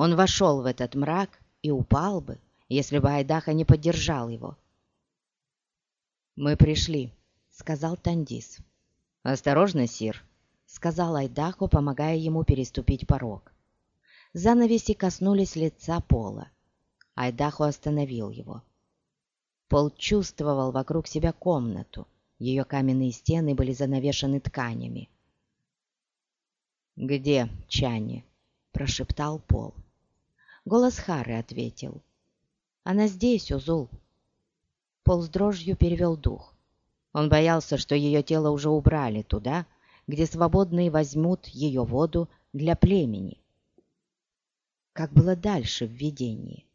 Он вошел в этот мрак и упал бы, если бы Айдаха не поддержал его. «Мы пришли», — сказал Тандис. «Осторожно, Сир», — сказал Айдахо, помогая ему переступить порог. Занавеси коснулись лица Пола. Айдахо остановил его. Пол чувствовал вокруг себя комнату. Ее каменные стены были занавешены тканями. «Где Чани?» – прошептал Пол. Голос Хары ответил. «Она здесь, Узул». Пол с дрожью перевел дух. Он боялся, что ее тело уже убрали туда, где свободные возьмут ее воду для племени. Как было дальше в видении?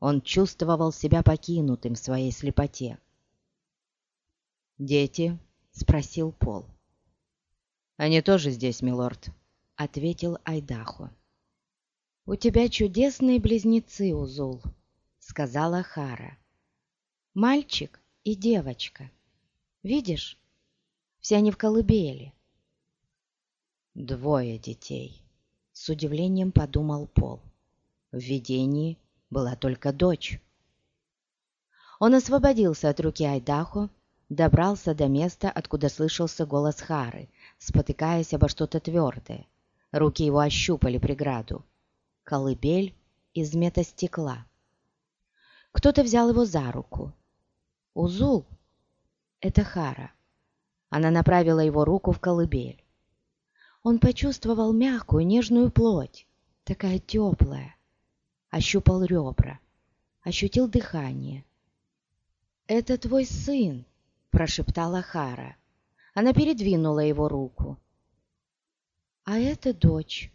Он чувствовал себя покинутым в своей слепоте. «Дети?» — спросил Пол. «Они тоже здесь, милорд», — ответил Айдахо. «У тебя чудесные близнецы, Узул», — сказала Хара. «Мальчик и девочка. Видишь? Все они в колыбели». «Двое детей», — с удивлением подумал Пол. В видении была только дочь. Он освободился от руки Айдахо, добрался до места, откуда слышался голос Хары, спотыкаясь обо что-то твердое. Руки его ощупали преграду. Колыбель из метастекла. Кто-то взял его за руку. «Узул!» Это Хара. Она направила его руку в колыбель. Он почувствовал мягкую, нежную плоть, такая теплая, ощупал ребра, ощутил дыхание. «Это твой сын!» – прошептала Хара. Она передвинула его руку. «А это дочь!»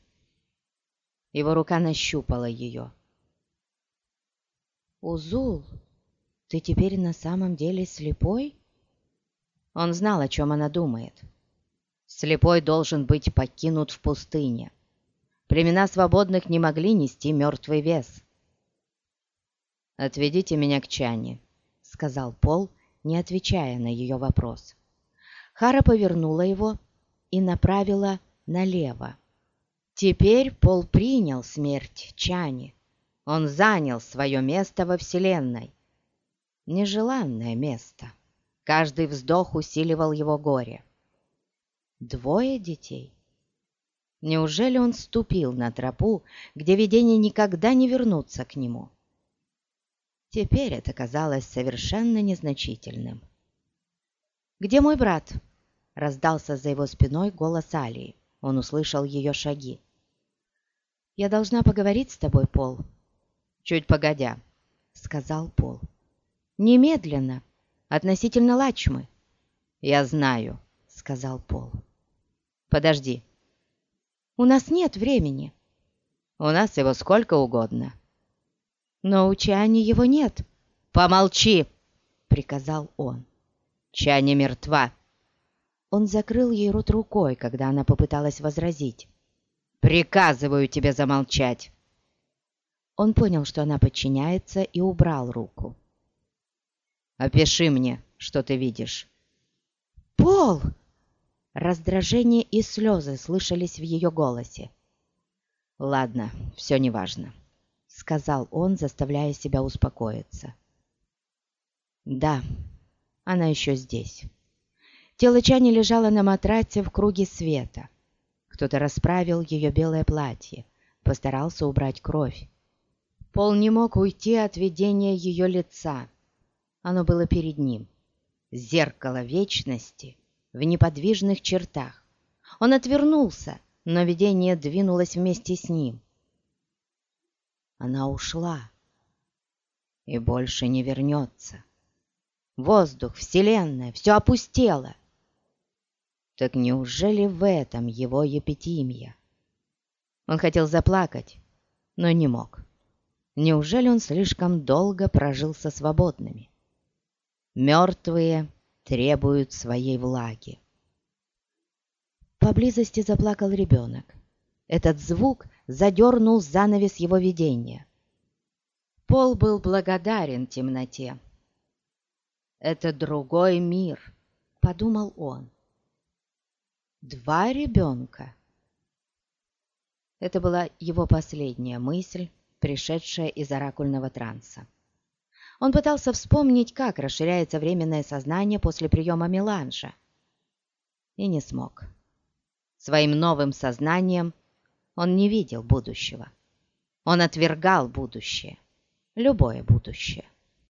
Его рука нащупала ее. «Узул, ты теперь на самом деле слепой?» Он знал, о чем она думает. Слепой должен быть покинут в пустыне. Племена свободных не могли нести мертвый вес. «Отведите меня к Чане», — сказал Пол, не отвечая на ее вопрос. Хара повернула его и направила налево. Теперь Пол принял смерть Чани. Он занял свое место во Вселенной. Нежеланное место. Каждый вздох усиливал его горе. Двое детей — Неужели он ступил на тропу, где видения никогда не вернутся к нему? Теперь это казалось совершенно незначительным. «Где мой брат?» — раздался за его спиной голос Алии. Он услышал ее шаги. «Я должна поговорить с тобой, Пол». «Чуть погодя», — сказал Пол. «Немедленно, относительно Лачмы». «Я знаю», — сказал Пол. «Подожди». У нас нет времени». «У нас его сколько угодно». «Но у Чани его нет». «Помолчи!» — приказал он. «Чани мертва». Он закрыл ей рот рукой, когда она попыталась возразить. «Приказываю тебе замолчать!» Он понял, что она подчиняется, и убрал руку. «Опиши мне, что ты видишь». «Пол!» Раздражение и слезы слышались в ее голосе. «Ладно, все неважно», — сказал он, заставляя себя успокоиться. «Да, она еще здесь». Тело Чани лежало на матраце в круге света. Кто-то расправил ее белое платье, постарался убрать кровь. Пол не мог уйти от видения ее лица. Оно было перед ним. Зеркало вечности — в неподвижных чертах. Он отвернулся, но видение двинулось вместе с ним. Она ушла и больше не вернется. Воздух, вселенная, все опустело. Так неужели в этом его епитимия? Он хотел заплакать, но не мог. Неужели он слишком долго прожил со свободными? Мертвые требуют своей влаги. Поблизости заплакал ребенок. Этот звук задернул занавес его видения. Пол был благодарен темноте. «Это другой мир», — подумал он. «Два ребенка». Это была его последняя мысль, пришедшая из оракульного транса. Он пытался вспомнить, как расширяется временное сознание после приема меланжа, и не смог. Своим новым сознанием он не видел будущего. Он отвергал будущее, любое будущее.